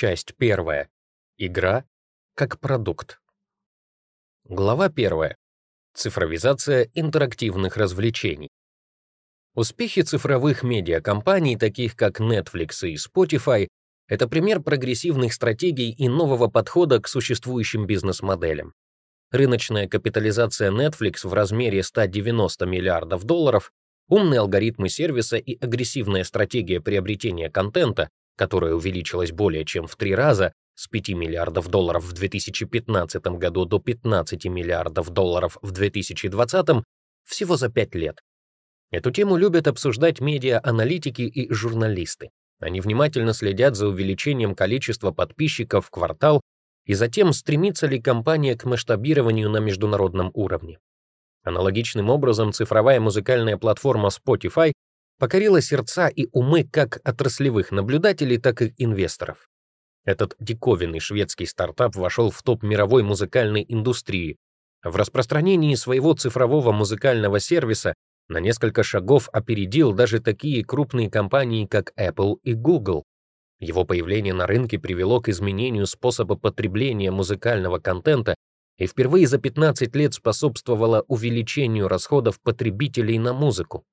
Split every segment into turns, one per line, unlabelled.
Часть первая. Игра как продукт. Глава первая. Цифровизация интерактивных развлечений. Успехи цифровых медиакомпаний, таких как Netflix и Spotify, это пример прогрессивных стратегий и нового подхода к существующим бизнес-моделям. Рыночная капитализация Netflix в размере 190 миллиардов долларов, умные алгоритмы сервиса и агрессивная стратегия приобретения контента которая увеличилась более чем в три раза с 5 миллиардов долларов в 2015 году до 15 миллиардов долларов в 2020, всего за 5 лет. Эту тему любят обсуждать медиа-аналитики и журналисты. Они внимательно следят за увеличением количества подписчиков в квартал и затем стремится ли компания к масштабированию на международном уровне. Аналогичным образом цифровая музыкальная платформа Spotify покорила сердца и умы как отраслевых наблюдателей, так и инвесторов. Этот диковинный шведский стартап вошел в топ мировой музыкальной индустрии. В распространении своего цифрового музыкального сервиса на несколько шагов опередил даже такие крупные компании, как Apple и Google. Его появление на рынке привело к изменению способа потребления музыкального контента и впервые за 15 лет способствовало увеличению расходов потребителей на музыку.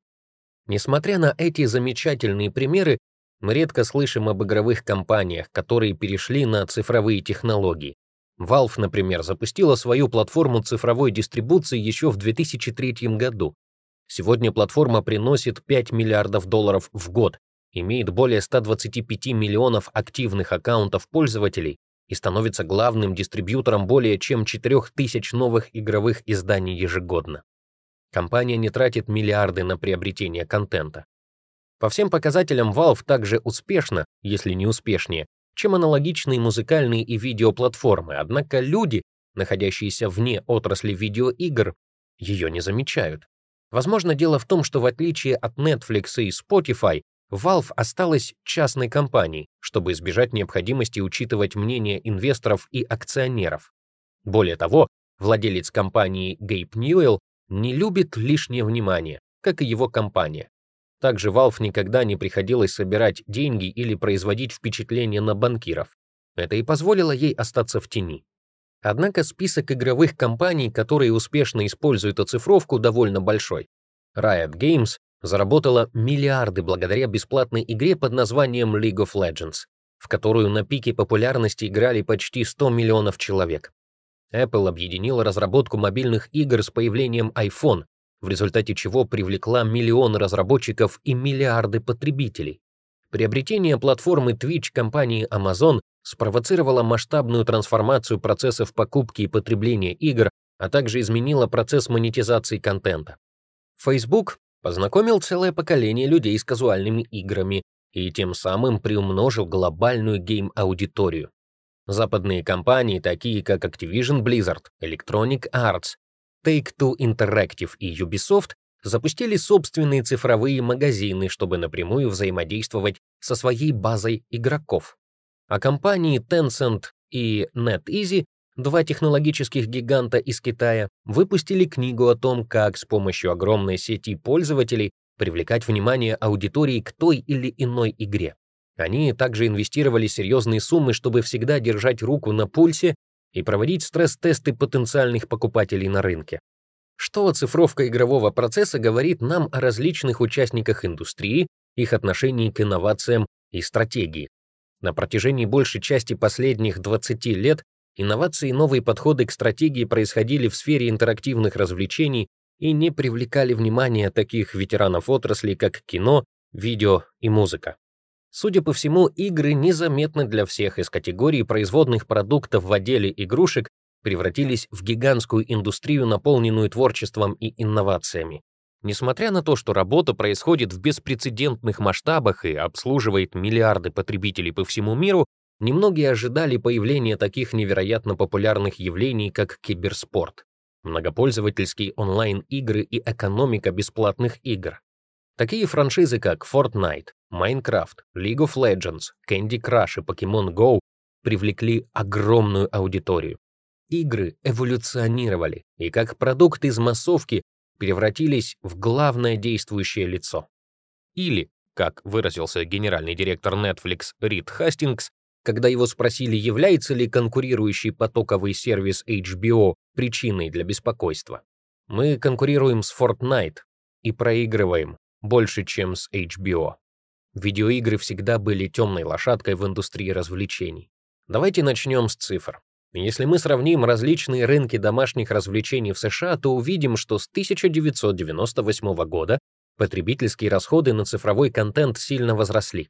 Несмотря на эти замечательные примеры, мы редко слышим об игровых компаниях, которые перешли на цифровые технологии. Valve, например, запустила свою платформу цифровой дистрибуции еще в 2003 году. Сегодня платформа приносит 5 миллиардов долларов в год, имеет более 125 миллионов активных аккаунтов пользователей и становится главным дистрибьютором более чем 4000 новых игровых изданий ежегодно. Компания не тратит миллиарды на приобретение контента. По всем показателям Valve также успешно, если не успешнее, чем аналогичные музыкальные и видеоплатформы, однако люди, находящиеся вне отрасли видеоигр, ее не замечают. Возможно, дело в том, что в отличие от Netflix и Spotify, Valve осталась частной компанией, чтобы избежать необходимости учитывать мнение инвесторов и акционеров. Более того, владелец компании Гейб Ньюэлл не любит лишнее внимание, как и его компания. Также Valve никогда не приходилось собирать деньги или производить впечатление на банкиров. Это и позволило ей остаться в тени. Однако список игровых компаний, которые успешно используют оцифровку, довольно большой. Riot Games заработала миллиарды благодаря бесплатной игре под названием League of Legends, в которую на пике популярности играли почти 100 миллионов человек. Apple объединила разработку мобильных игр с появлением iPhone, в результате чего привлекла миллионы разработчиков и миллиарды потребителей. Приобретение платформы Twitch компании Amazon спровоцировало масштабную трансформацию процессов покупки и потребления игр, а также изменило процесс монетизации контента. Facebook познакомил целое поколение людей с казуальными играми и тем самым приумножил глобальную гейм-аудиторию. Западные компании, такие как Activision Blizzard, Electronic Arts, Take-Two Interactive и Ubisoft, запустили собственные цифровые магазины, чтобы напрямую взаимодействовать со своей базой игроков. А компании Tencent и NetEasy, два технологических гиганта из Китая, выпустили книгу о том, как с помощью огромной сети пользователей привлекать внимание аудитории к той или иной игре. Они также инвестировали серьезные суммы, чтобы всегда держать руку на пульсе и проводить стресс-тесты потенциальных покупателей на рынке. Что оцифровка игрового процесса говорит нам о различных участниках индустрии, их отношении к инновациям и стратегии. На протяжении большей части последних 20 лет инновации и новые подходы к стратегии происходили в сфере интерактивных развлечений и не привлекали внимания таких ветеранов отрасли, как кино, видео и музыка. Судя по всему, игры незаметно для всех из категории производных продуктов в отделе игрушек превратились в гигантскую индустрию, наполненную творчеством и инновациями. Несмотря на то, что работа происходит в беспрецедентных масштабах и обслуживает миллиарды потребителей по всему миру, немногие ожидали появления таких невероятно популярных явлений, как киберспорт, многопользовательские онлайн-игры и экономика бесплатных игр. Такие франшизы, как Fortnite, Minecraft, League of Legends, Candy Crush и Pokemon Go привлекли огромную аудиторию. Игры эволюционировали и как продукт из массовки превратились в главное действующее лицо. Или, как выразился генеральный директор Netflix Рид Хастингс, когда его спросили, является ли конкурирующий потоковый сервис HBO причиной для беспокойства. Мы конкурируем с Fortnite и проигрываем больше, чем с HBO. Видеоигры всегда были темной лошадкой в индустрии развлечений. Давайте начнем с цифр. Если мы сравним различные рынки домашних развлечений в США, то увидим, что с 1998 года потребительские расходы на цифровой контент сильно возросли.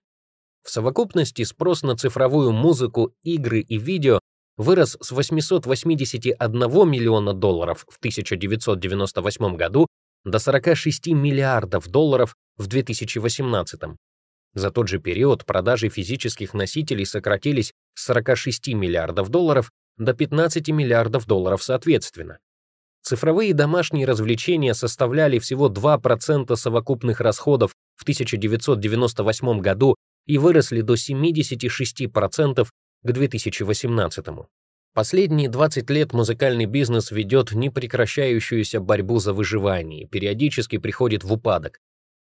В совокупности спрос на цифровую музыку, игры и видео вырос с 881 миллиона долларов в 1998 году до 46 миллиардов долларов в 2018. За тот же период продажи физических носителей сократились с 46 миллиардов долларов до 15 миллиардов долларов соответственно. Цифровые домашние развлечения составляли всего 2% совокупных расходов в 1998 году и выросли до 76% к 2018. Последние 20 лет музыкальный бизнес ведет непрекращающуюся борьбу за выживание и периодически приходит в упадок.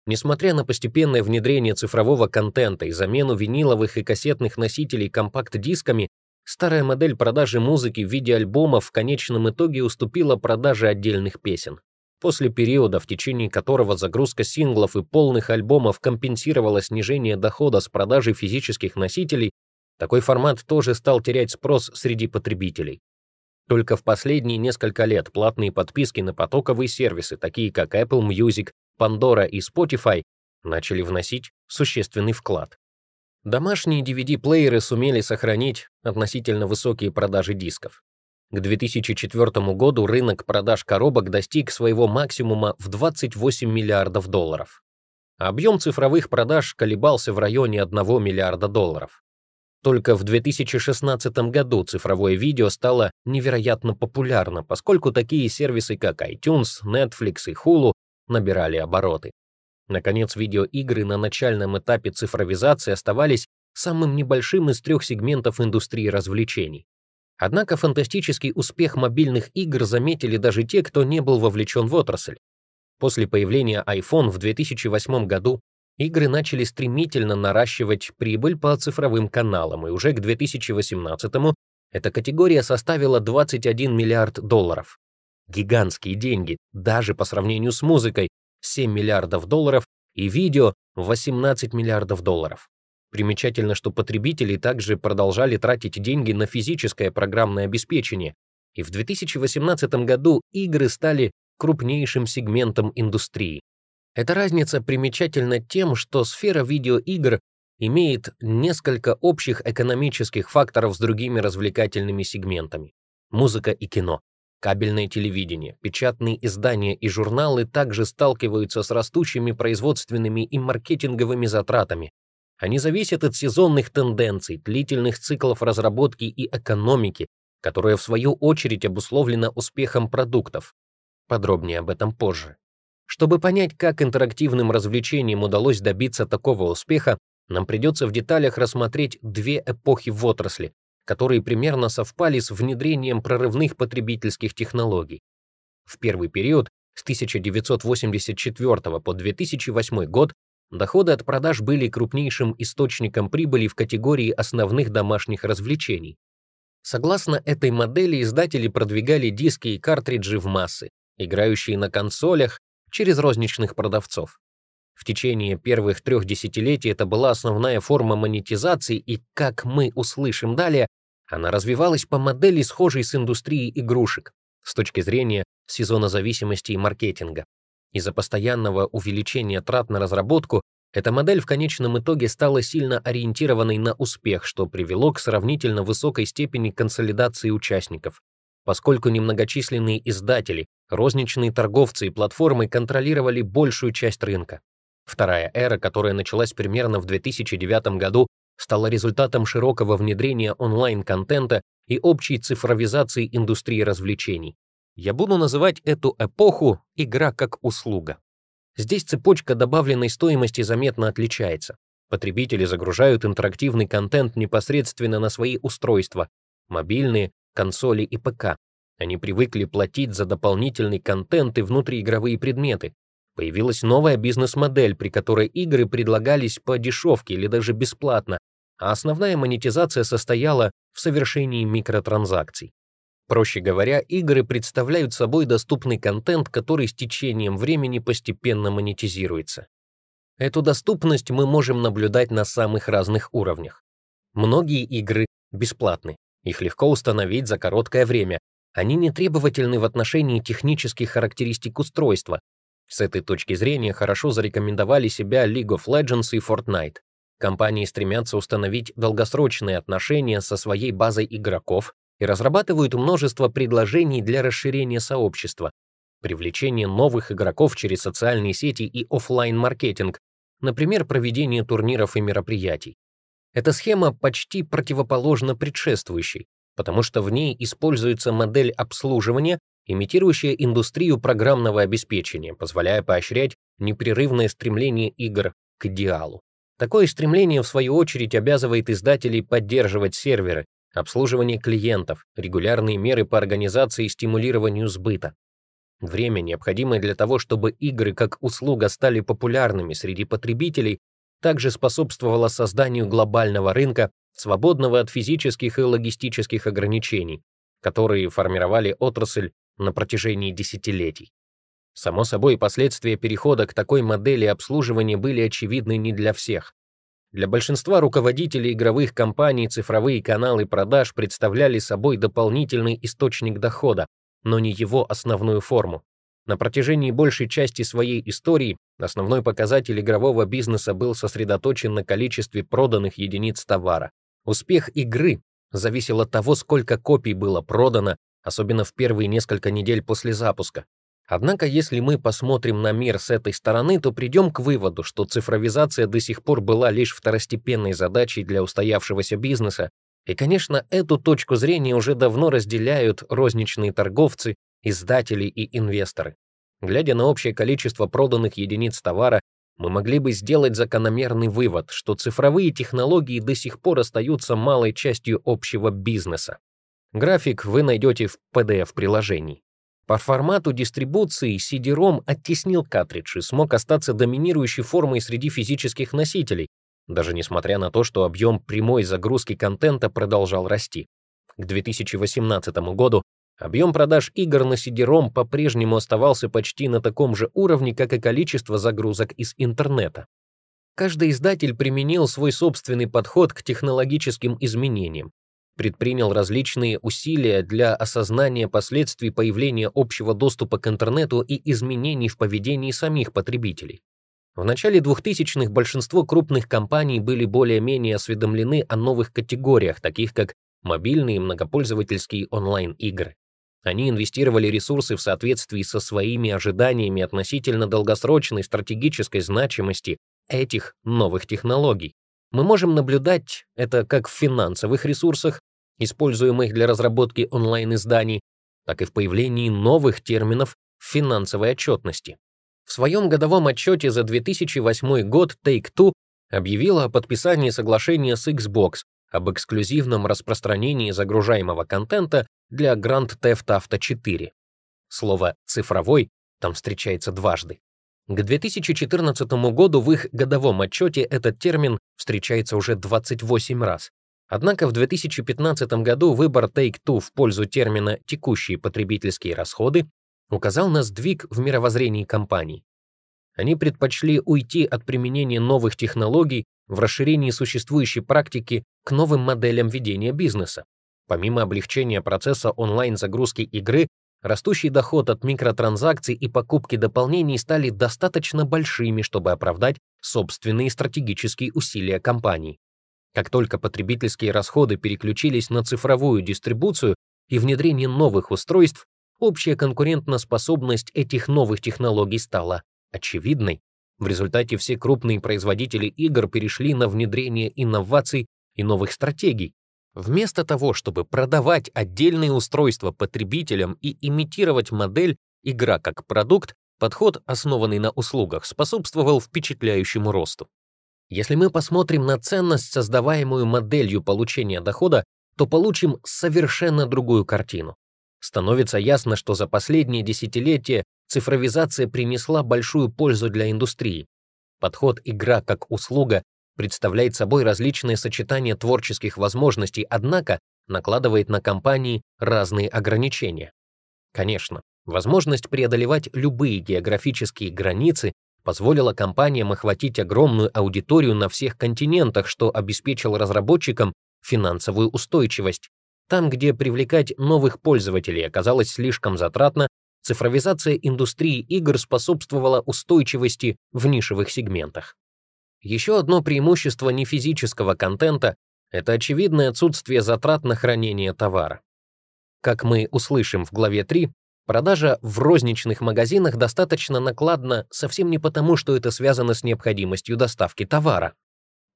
Несмотря на постепенное внедрение цифрового контента и замену виниловых и кассетных носителей компакт-дисками, старая модель продажи музыки в виде альбомов в конечном итоге уступила продаже отдельных песен. После периода, в течение которого загрузка синглов и полных альбомов компенсировала снижение дохода с продажи физических носителей, такой формат тоже стал терять спрос среди потребителей. Только в последние несколько лет платные подписки на потоковые сервисы, такие как Apple Music, Pandora и Spotify, начали вносить существенный вклад. Домашние DVD-плееры сумели сохранить относительно высокие продажи дисков. К 2004 году рынок продаж коробок достиг своего максимума в 28 миллиардов долларов. Объем цифровых продаж колебался в районе 1 миллиарда долларов. Только в 2016 году цифровое видео стало невероятно популярно, поскольку такие сервисы, как iTunes, Netflix и Hulu набирали обороты. Наконец, видеоигры на начальном этапе цифровизации оставались самым небольшим из трех сегментов индустрии развлечений. Однако фантастический успех мобильных игр заметили даже те, кто не был вовлечен в отрасль. После появления iPhone в 2008 году игры начали стремительно наращивать прибыль по цифровым каналам, и уже к 2018-му эта категория составила 21 миллиард долларов. Гигантские деньги, даже по сравнению с музыкой, 7 миллиардов долларов и видео 18 миллиардов долларов. Примечательно, что потребители также продолжали тратить деньги на физическое программное обеспечение, и в 2018 году игры стали крупнейшим сегментом индустрии. Эта разница примечательна тем, что сфера видеоигр имеет несколько общих экономических факторов с другими развлекательными сегментами. Музыка и кино, кабельное телевидение, печатные издания и журналы также сталкиваются с растущими производственными и маркетинговыми затратами. Они зависят от сезонных тенденций, длительных циклов разработки и экономики, которая в свою очередь обусловлена успехом продуктов. Подробнее об этом позже. Чтобы понять, как интерактивным развлечениям удалось добиться такого успеха, нам придется в деталях рассмотреть две эпохи в отрасли, которые примерно совпали с внедрением прорывных потребительских технологий. В первый период, с 1984 по 2008 год, доходы от продаж были крупнейшим источником прибыли в категории основных домашних развлечений. Согласно этой модели, издатели продвигали диски и картриджи в массы, играющие на консолях, через розничных продавцов. В течение первых трех десятилетий это была основная форма монетизации, и, как мы услышим далее, она развивалась по модели, схожей с индустрией игрушек, с точки зрения сезона зависимости и маркетинга. Из-за постоянного увеличения трат на разработку эта модель в конечном итоге стала сильно ориентированной на успех, что привело к сравнительно высокой степени консолидации участников. Поскольку немногочисленные издатели, розничные торговцы и платформы контролировали большую часть рынка. Вторая эра, которая началась примерно в 2009 году, стала результатом широкого внедрения онлайн-контента и общей цифровизации индустрии развлечений. Я буду называть эту эпоху «игра как услуга». Здесь цепочка добавленной стоимости заметно отличается. Потребители загружают интерактивный контент непосредственно на свои устройства, мобильные, консоли и ПК. Они привыкли платить за дополнительный контент и внутриигровые предметы. Появилась новая бизнес-модель, при которой игры предлагались по дешевке или даже бесплатно, а основная монетизация состояла в совершении микротранзакций. Проще говоря, игры представляют собой доступный контент, который с течением времени постепенно монетизируется. Эту доступность мы можем наблюдать на самых разных уровнях. Многие игры бесплатны, их легко установить за короткое время, они не требовательны в отношении технических характеристик устройства. С этой точки зрения хорошо зарекомендовали себя League of Legends и Fortnite. Компании стремятся установить долгосрочные отношения со своей базой игроков и разрабатывают множество предложений для расширения сообщества, привлечение новых игроков через социальные сети и офлайн маркетинг например, проведение турниров и мероприятий. Эта схема почти противоположна предшествующей, потому что в ней используется модель обслуживания, имитирующая индустрию программного обеспечения, позволяя поощрять непрерывное стремление игр к идеалу. Такое стремление, в свою очередь, обязывает издателей поддерживать серверы, обслуживание клиентов, регулярные меры по организации и стимулированию сбыта. Время, необходимое для того, чтобы игры как услуга стали популярными среди потребителей, также способствовало созданию глобального рынка, свободного от физических и логистических ограничений, которые формировали отрасль на протяжении десятилетий. Само собой, последствия перехода к такой модели обслуживания были очевидны не для всех. Для большинства руководителей игровых компаний цифровые каналы продаж представляли собой дополнительный источник дохода, но не его основную форму. На протяжении большей части своей истории основной показатель игрового бизнеса был сосредоточен на количестве проданных единиц товара. Успех игры зависел от того, сколько копий было продано, особенно в первые несколько недель после запуска. Однако, если мы посмотрим на мир с этой стороны, то придем к выводу, что цифровизация до сих пор была лишь второстепенной задачей для устоявшегося бизнеса, и, конечно, эту точку зрения уже давно разделяют розничные торговцы, издатели и инвесторы. Глядя на общее количество проданных единиц товара, мы могли бы сделать закономерный вывод, что цифровые технологии до сих пор остаются малой частью общего бизнеса. График вы найдете в PDF-приложении. По формату дистрибуции CD-ROM оттеснил картридж и смог остаться доминирующей формой среди физических носителей, даже несмотря на то, что объем прямой загрузки контента продолжал расти. К 2018 году Объем продаж игр на CD-ROM по-прежнему оставался почти на таком же уровне, как и количество загрузок из интернета. Каждый издатель применил свой собственный подход к технологическим изменениям, предпринял различные усилия для осознания последствий появления общего доступа к интернету и изменений в поведении самих потребителей. В начале 2000-х большинство крупных компаний были более-менее осведомлены о новых категориях, таких как мобильные и многопользовательские онлайн-игры. Они инвестировали ресурсы в соответствии со своими ожиданиями относительно долгосрочной стратегической значимости этих новых технологий. Мы можем наблюдать это как в финансовых ресурсах, используемых для разработки онлайн-изданий, так и в появлении новых терминов в финансовой отчетности. В своем годовом отчете за 2008 год Take-Two объявила о подписании соглашения с Xbox об эксклюзивном распространении загружаемого контента для Grand Theft Auto 4. Слово «цифровой» там встречается дважды. К 2014 году в их годовом отчете этот термин встречается уже 28 раз. Однако в 2015 году выбор Take-Two в пользу термина «текущие потребительские расходы» указал на сдвиг в мировоззрении компаний. Они предпочли уйти от применения новых технологий в расширении существующей практики к новым моделям ведения бизнеса. Помимо облегчения процесса онлайн-загрузки игры, растущий доход от микротранзакций и покупки дополнений стали достаточно большими, чтобы оправдать собственные стратегические усилия компаний. Как только потребительские расходы переключились на цифровую дистрибуцию и внедрение новых устройств, общая конкурентоспособность этих новых технологий стала очевидной. В результате все крупные производители игр перешли на внедрение инноваций и новых стратегий, Вместо того, чтобы продавать отдельные устройства потребителям и имитировать модель игра как продукт, подход, основанный на услугах, способствовал впечатляющему росту. Если мы посмотрим на ценность, создаваемую моделью получения дохода, то получим совершенно другую картину. Становится ясно, что за последние десятилетия цифровизация принесла большую пользу для индустрии. Подход «игра как услуга» представляет собой различные сочетания творческих возможностей, однако накладывает на компании разные ограничения. Конечно, возможность преодолевать любые географические границы позволила компаниям охватить огромную аудиторию на всех континентах, что обеспечило разработчикам финансовую устойчивость. Там, где привлекать новых пользователей оказалось слишком затратно, цифровизация индустрии игр способствовала устойчивости в нишевых сегментах. Еще одно преимущество нефизического контента — это очевидное отсутствие затрат на хранение товара. Как мы услышим в главе 3, продажа в розничных магазинах достаточно накладна совсем не потому, что это связано с необходимостью доставки товара.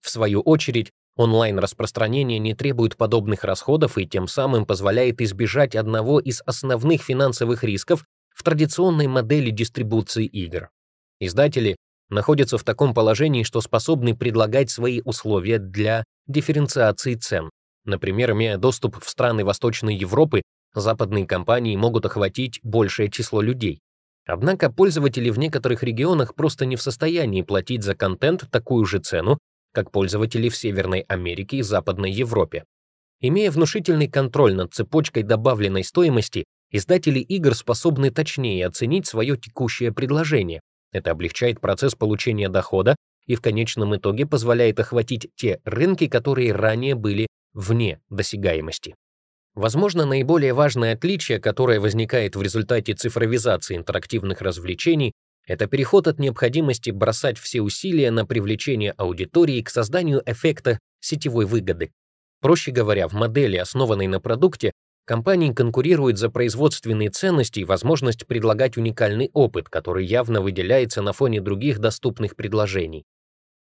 В свою очередь, онлайн-распространение не требует подобных расходов и тем самым позволяет избежать одного из основных финансовых рисков в традиционной модели дистрибуции игр. Издатели находятся в таком положении, что способны предлагать свои условия для дифференциации цен. Например, имея доступ в страны Восточной Европы, западные компании могут охватить большее число людей. Однако пользователи в некоторых регионах просто не в состоянии платить за контент такую же цену, как пользователи в Северной Америке и Западной Европе. Имея внушительный контроль над цепочкой добавленной стоимости, Издатели игр способны точнее оценить свое текущее предложение. Это облегчает процесс получения дохода и в конечном итоге позволяет охватить те рынки, которые ранее были вне досягаемости. Возможно, наиболее важное отличие, которое возникает в результате цифровизации интерактивных развлечений, это переход от необходимости бросать все усилия на привлечение аудитории к созданию эффекта сетевой выгоды. Проще говоря, в модели, основанной на продукте, Компании конкурируют за производственные ценности и возможность предлагать уникальный опыт, который явно выделяется на фоне других доступных предложений.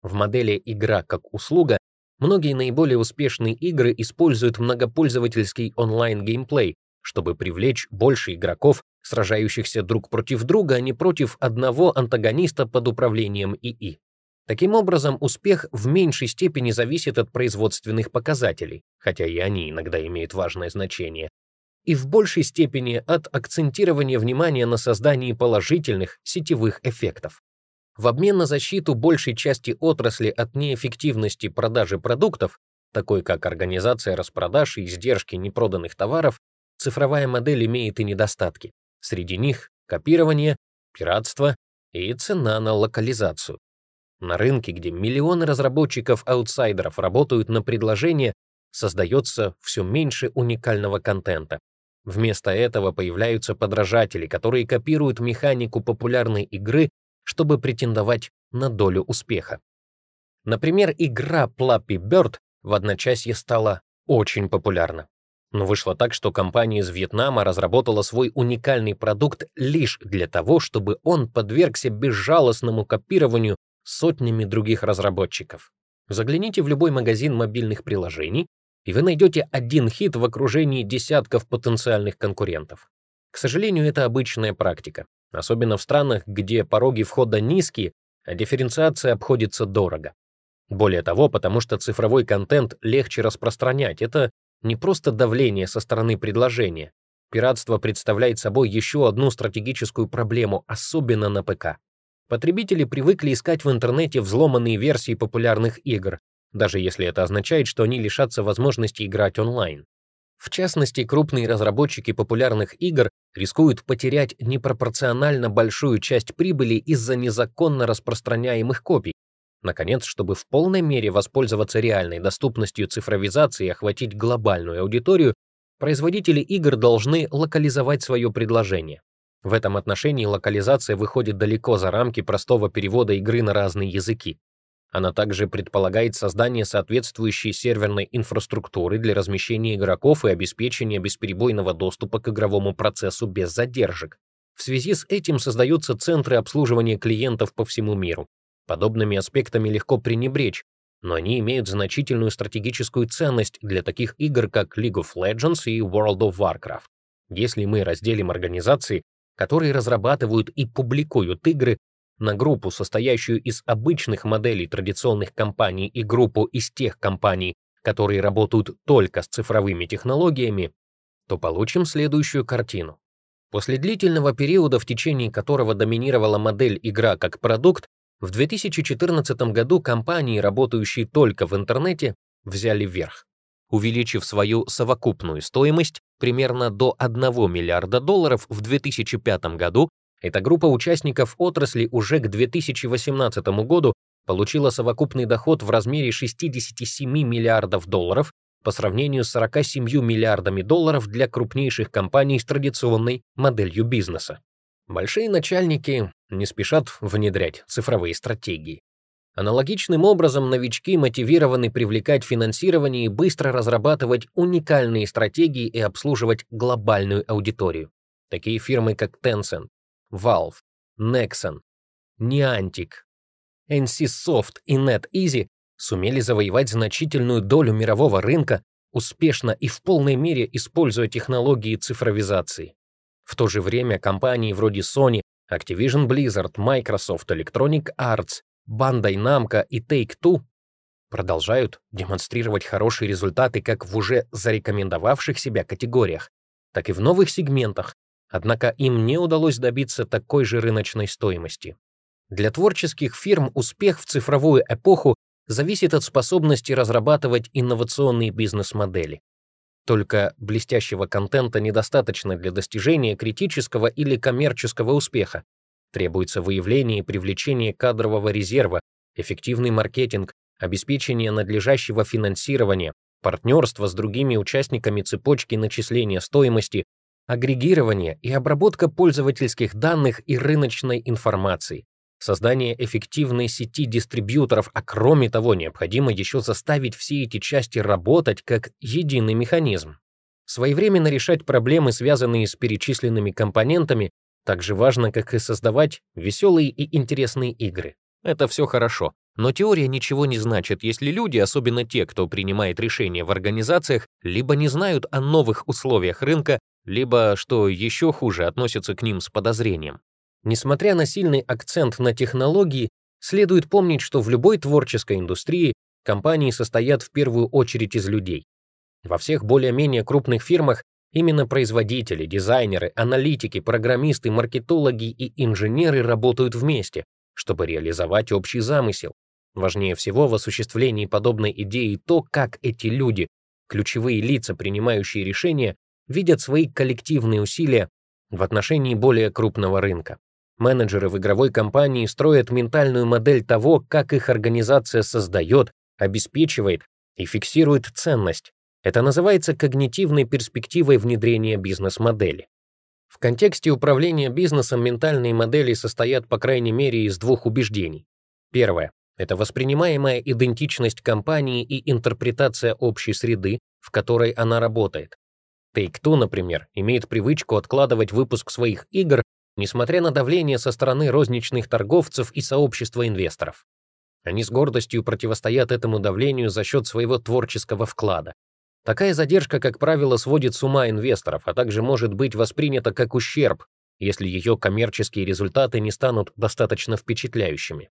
В модели «игра как услуга» многие наиболее успешные игры используют многопользовательский онлайн-геймплей, чтобы привлечь больше игроков, сражающихся друг против друга, а не против одного антагониста под управлением ИИ. Таким образом, успех в меньшей степени зависит от производственных показателей, хотя и они иногда имеют важное значение, и в большей степени от акцентирования внимания на создании положительных сетевых эффектов. В обмен на защиту большей части отрасли от неэффективности продажи продуктов, такой как организация распродаж и издержки непроданных товаров, цифровая модель имеет и недостатки. Среди них копирование, пиратство и цена на локализацию. На рынке, где миллионы разработчиков-аутсайдеров работают на предложение, создается все меньше уникального контента. Вместо этого появляются подражатели, которые копируют механику популярной игры, чтобы претендовать на долю успеха. Например, игра Flappy Bird в одночасье стала очень популярна. Но вышло так, что компания из Вьетнама разработала свой уникальный продукт лишь для того, чтобы он подвергся безжалостному копированию сотнями других разработчиков. Загляните в любой магазин мобильных приложений, и вы найдете один хит в окружении десятков потенциальных конкурентов. К сожалению, это обычная практика, особенно в странах, где пороги входа низкие, а дифференциация обходится дорого. Более того, потому что цифровой контент легче распространять, это не просто давление со стороны предложения. Пиратство представляет собой еще одну стратегическую проблему, особенно на ПК. Потребители привыкли искать в интернете взломанные версии популярных игр, даже если это означает, что они лишатся возможности играть онлайн. В частности, крупные разработчики популярных игр рискуют потерять непропорционально большую часть прибыли из-за незаконно распространяемых копий. Наконец, чтобы в полной мере воспользоваться реальной доступностью цифровизации и охватить глобальную аудиторию, производители игр должны локализовать свое предложение. В этом отношении локализация выходит далеко за рамки простого перевода игры на разные языки. Она также предполагает создание соответствующей серверной инфраструктуры для размещения игроков и обеспечения бесперебойного доступа к игровому процессу без задержек. В связи с этим создаются центры обслуживания клиентов по всему миру. Подобными аспектами легко пренебречь, но они имеют значительную стратегическую ценность для таких игр, как League of Legends и World of Warcraft. Если мы разделим организации, которые разрабатывают и публикуют игры, на группу, состоящую из обычных моделей традиционных компаний и группу из тех компаний, которые работают только с цифровыми технологиями, то получим следующую картину. После длительного периода, в течение которого доминировала модель игра как продукт, В 2014 году компании, работающие только в интернете, взяли верх, увеличив свою совокупную стоимость примерно до 1 миллиарда долларов в 2005 году. Эта группа участников отрасли уже к 2018 году получила совокупный доход в размере 67 миллиардов долларов по сравнению с 47 миллиардами долларов для крупнейших компаний с традиционной моделью бизнеса. Большие начальники не спешат внедрять цифровые стратегии. Аналогичным образом новички мотивированы привлекать финансирование и быстро разрабатывать уникальные стратегии и обслуживать глобальную аудиторию. Такие фирмы, как Tencent, Valve, Nexon, Niantic, NCSoft и NetEasy сумели завоевать значительную долю мирового рынка, успешно и в полной мере используя технологии цифровизации. В то же время компании вроде Sony, Activision Blizzard, Microsoft, Electronic Arts, Bandai Namco и Take-Two продолжают демонстрировать хорошие результаты как в уже зарекомендовавших себя категориях, так и в новых сегментах, однако им не удалось добиться такой же рыночной стоимости. Для творческих фирм успех в цифровую эпоху зависит от способности разрабатывать инновационные бизнес-модели. Только блестящего контента недостаточно для достижения критического или коммерческого успеха. Требуется выявление и привлечение кадрового резерва, эффективный маркетинг, обеспечение надлежащего финансирования, партнерство с другими участниками цепочки начисления стоимости, агрегирование и обработка пользовательских данных и рыночной информации, создание эффективной сети дистрибьюторов, а кроме того, необходимо еще заставить все эти части работать как единый механизм. Своевременно решать проблемы, связанные с перечисленными компонентами, так же важно, как и создавать веселые и интересные игры. Это все хорошо, но теория ничего не значит, если люди, особенно те, кто принимает решения в организациях, либо не знают о новых условиях рынка, либо, что еще хуже, относятся к ним с подозрением. Несмотря на сильный акцент на технологии, следует помнить, что в любой творческой индустрии компании состоят в первую очередь из людей. Во всех более-менее крупных фирмах именно производители, дизайнеры, аналитики, программисты, маркетологи и инженеры работают вместе, чтобы реализовать общий замысел. Важнее всего в осуществлении подобной идеи то, как эти люди, ключевые лица, принимающие решения, видят свои коллективные усилия в отношении более крупного рынка. Менеджеры в игровой компании строят ментальную модель того, как их организация создает, обеспечивает и фиксирует ценность. Это называется когнитивной перспективой внедрения бизнес-модели. В контексте управления бизнесом ментальные модели состоят по крайней мере из двух убеждений. Первое — это воспринимаемая идентичность компании и интерпретация общей среды, в которой она работает. Take-Two, например, имеет привычку откладывать выпуск своих игр несмотря на давление со стороны розничных торговцев и сообщества инвесторов. Они с гордостью противостоят этому давлению за счет своего творческого вклада. Такая задержка, как правило, сводит с ума инвесторов, а также может быть воспринята как ущерб, если ее коммерческие результаты не станут достаточно впечатляющими.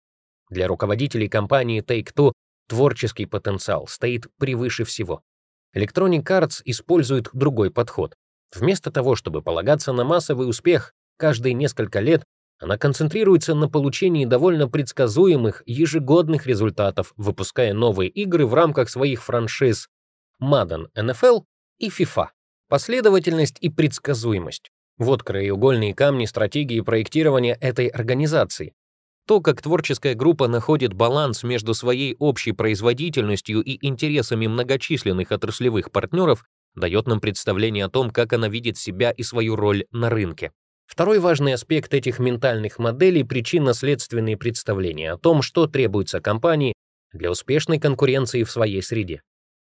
Для руководителей компании Take-Two творческий потенциал стоит превыше всего. Electronic Arts использует другой подход. Вместо того, чтобы полагаться на массовый успех, каждые несколько лет она концентрируется на получении довольно предсказуемых ежегодных результатов, выпуская новые игры в рамках своих франшиз Madden NFL и FIFA. Последовательность и предсказуемость. Вот краеугольные камни стратегии проектирования этой организации. То, как творческая группа находит баланс между своей общей производительностью и интересами многочисленных отраслевых партнеров, дает нам представление о том, как она видит себя и свою роль на рынке. Второй важный аспект этих ментальных моделей — причинно-следственные представления о том, что требуется компании для успешной конкуренции в своей среде.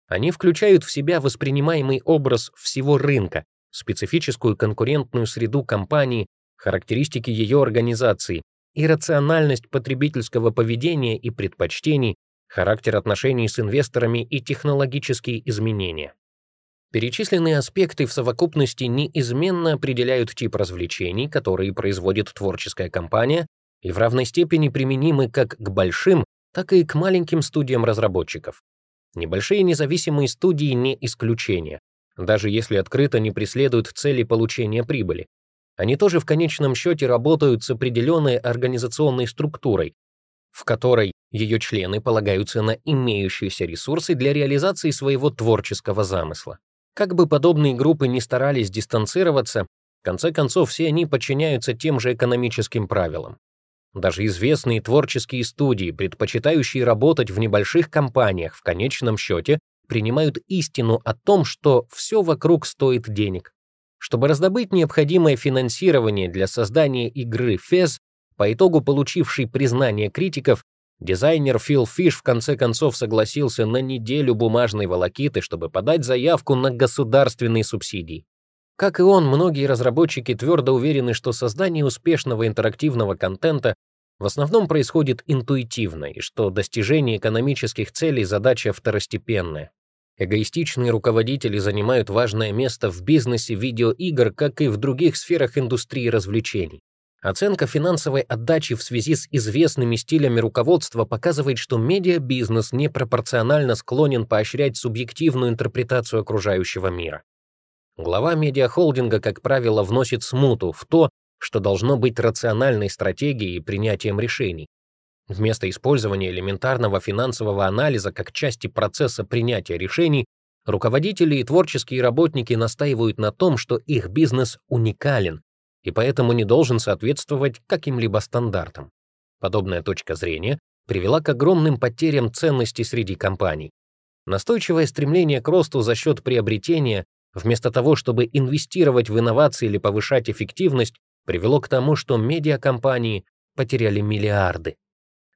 Они включают в себя воспринимаемый образ всего рынка, специфическую конкурентную среду компании, характеристики ее организации, иррациональность потребительского поведения и предпочтений, характер отношений с инвесторами и технологические изменения. Перечисленные аспекты в совокупности неизменно определяют тип развлечений, которые производит творческая компания, и в равной степени применимы как к большим, так и к маленьким студиям разработчиков. Небольшие независимые студии не исключение, даже если открыто не преследуют цели получения прибыли. Они тоже в конечном счете работают с определенной организационной структурой. в которой ее члены полагаются на имеющиеся ресурсы для реализации своего творческого замысла. Как бы подобные группы ни старались дистанцироваться, в конце концов все они подчиняются тем же экономическим правилам. Даже известные творческие студии, предпочитающие работать в небольших компаниях, в конечном счете принимают истину о том, что все вокруг стоит денег. Чтобы раздобыть необходимое финансирование для создания игры Fez, по итогу получившей признание критиков, дизайнер Фил Фиш в конце концов согласился на неделю бумажной волокиты, чтобы подать заявку на государственные субсидии. Как и он, многие разработчики твердо уверены, что создание успешного интерактивного контента в основном происходит интуитивно, и что достижение экономических целей задача второстепенная. Эгоистичные руководители занимают важное место в бизнесе видеоигр, как и в других сферах индустрии развлечений. Оценка финансовой отдачи в связи с известными стилями руководства показывает, что медиабизнес непропорционально склонен поощрять субъективную интерпретацию окружающего мира. Глава медиахолдинга, как правило, вносит смуту в то, что должно быть рациональной стратегией и принятием решений. Вместо использования элементарного финансового анализа как части процесса принятия решений, руководители и творческие работники настаивают на том, что их бизнес уникален, и поэтому не должен соответствовать каким-либо стандартам. Подобная точка зрения привела к огромным потерям ценности среди компаний. Настойчивое стремление к росту за счет приобретения, вместо того, чтобы инвестировать в инновации или повышать эффективность, привело к тому, что медиакомпании потеряли миллиарды.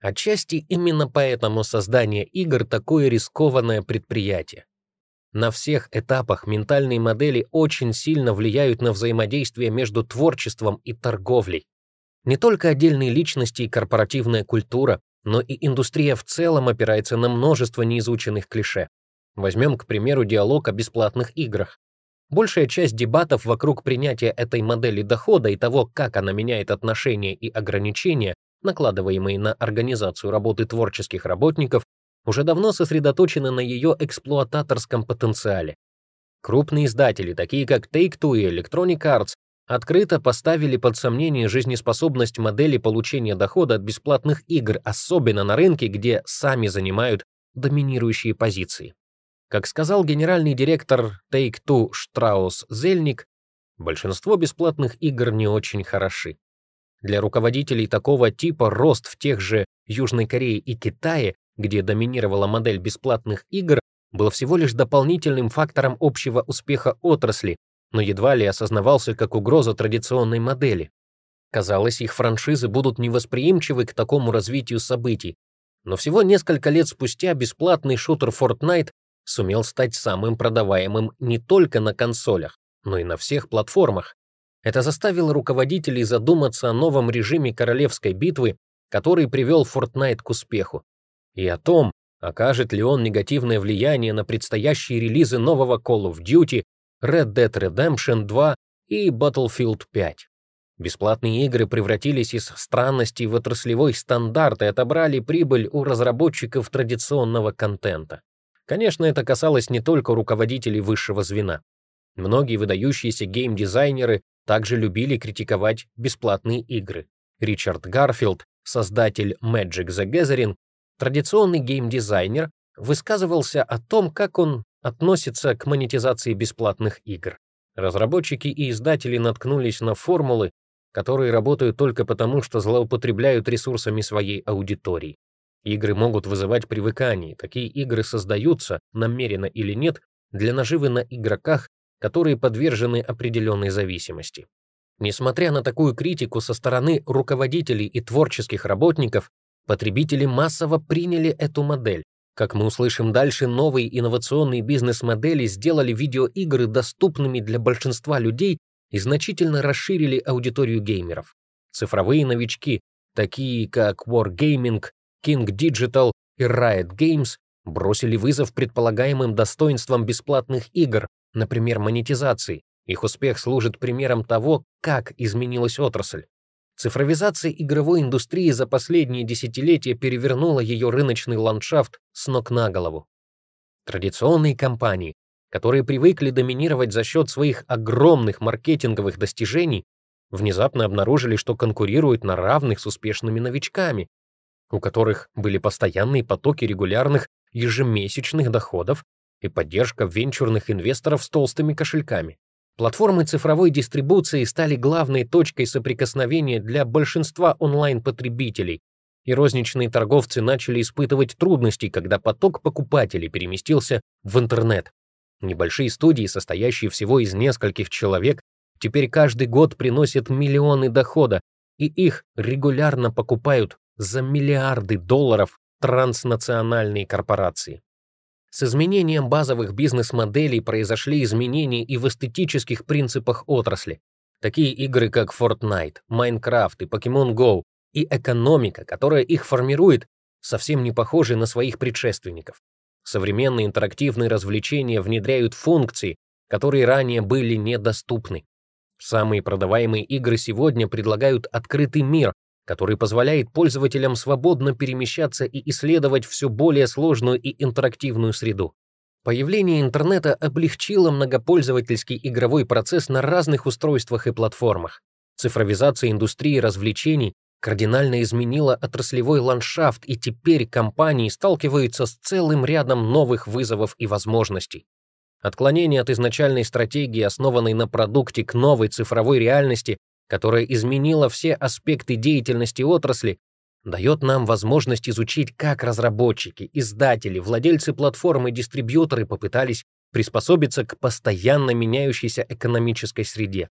Отчасти именно поэтому создание игр такое рискованное предприятие. На всех этапах ментальные модели очень сильно влияют на взаимодействие между творчеством и торговлей. Не только отдельные личности и корпоративная культура, но и индустрия в целом опирается на множество неизученных клише. Возьмем, к примеру, диалог о бесплатных играх. Большая часть дебатов вокруг принятия этой модели дохода и того, как она меняет отношения и ограничения, накладываемые на организацию работы творческих работников, уже давно сосредоточены на ее эксплуататорском потенциале. Крупные издатели, такие как Take-Two и Electronic Arts, открыто поставили под сомнение жизнеспособность модели получения дохода от бесплатных игр, особенно на рынке, где сами занимают доминирующие позиции. Как сказал генеральный директор Take-Two Штраус Зельник, большинство бесплатных игр не очень хороши. Для руководителей такого типа рост в тех же Южной Корее и Китае где доминировала модель бесплатных игр, был всего лишь дополнительным фактором общего успеха отрасли, но едва ли осознавался как угроза традиционной модели. Казалось, их франшизы будут невосприимчивы к такому развитию событий, но всего несколько лет спустя бесплатный шутер Fortnite сумел стать самым продаваемым не только на консолях, но и на всех платформах. Это заставило руководителей задуматься о новом режиме королевской битвы, который привел Fortnite к успеху и о том, окажет ли он негативное влияние на предстоящие релизы нового Call of Duty, Red Dead Redemption 2 и Battlefield 5. Бесплатные игры превратились из странностей в отраслевой стандарт и отобрали прибыль у разработчиков традиционного контента. Конечно, это касалось не только руководителей высшего звена. Многие выдающиеся геймдизайнеры также любили критиковать бесплатные игры. Ричард Гарфилд, создатель Magic the Gathering, Традиционный геймдизайнер высказывался о том, как он относится к монетизации бесплатных игр. Разработчики и издатели наткнулись на формулы, которые работают только потому, что злоупотребляют ресурсами своей аудитории. Игры могут вызывать привыкание, такие игры создаются, намеренно или нет, для наживы на игроках, которые подвержены определенной зависимости. Несмотря на такую критику со стороны руководителей и творческих работников, Потребители массово приняли эту модель. Как мы услышим дальше, новые инновационные бизнес-модели сделали видеоигры доступными для большинства людей и значительно расширили аудиторию геймеров. Цифровые новички, такие как Wargaming, King Digital и Riot Games, бросили вызов предполагаемым достоинствам бесплатных игр, например, монетизации. Их успех служит примером того, как изменилась отрасль. Цифровизация игровой индустрии за последние десятилетия перевернула ее рыночный ландшафт с ног на голову. Традиционные компании, которые привыкли доминировать за счет своих огромных маркетинговых достижений, внезапно обнаружили, что конкурируют на равных с успешными новичками. у которых были постоянные потоки регулярных ежемесячных доходов и поддержка венчурных инвесторов с толстыми кошельками. Платформы цифровой дистрибуции стали главной точкой соприкосновения для большинства онлайн-потребителей, и розничные торговцы начали испытывать трудности, когда поток покупателей переместился в интернет. Небольшие студии, состоящие всего из нескольких человек, теперь каждый год приносят миллионы дохода, и их регулярно покупают за миллиарды долларов транснациональные корпорации. С изменением базовых бизнес-моделей произошли изменения и в эстетических принципах отрасли. Такие игры, как Fortnite, Minecraft и Pokemon Go, и экономика, которая их формирует, совсем не похожи на своих предшественников. Современные интерактивные развлечения внедряют функции, которые ранее были недоступны. Самые продаваемые игры сегодня предлагают открытый мир, который позволяет пользователям свободно перемещаться и исследовать все более сложную и интерактивную среду. Появление интернета облегчило многопользовательский игровой процесс на разных устройствах и платформах. Цифровизация индустрии развлечений кардинально изменила отраслевой ландшафт, и теперь компании сталкиваются с целым рядом новых вызовов и возможностей. Отклонение от изначальной стратегии, основанной на продукте, к новой цифровой реальности которая изменила все аспекты деятельности отрасли, дает нам возможность изучить, как разработчики, издатели, владельцы платформ и дистрибьюторы попытались приспособиться к постоянно меняющейся экономической среде.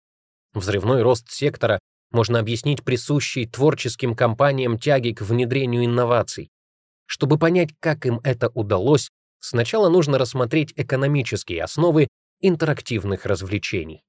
Взрывной рост сектора можно объяснить присущей творческим компаниям тяги к внедрению инноваций. Чтобы понять, как им это удалось, сначала нужно рассмотреть экономические основы интерактивных развлечений.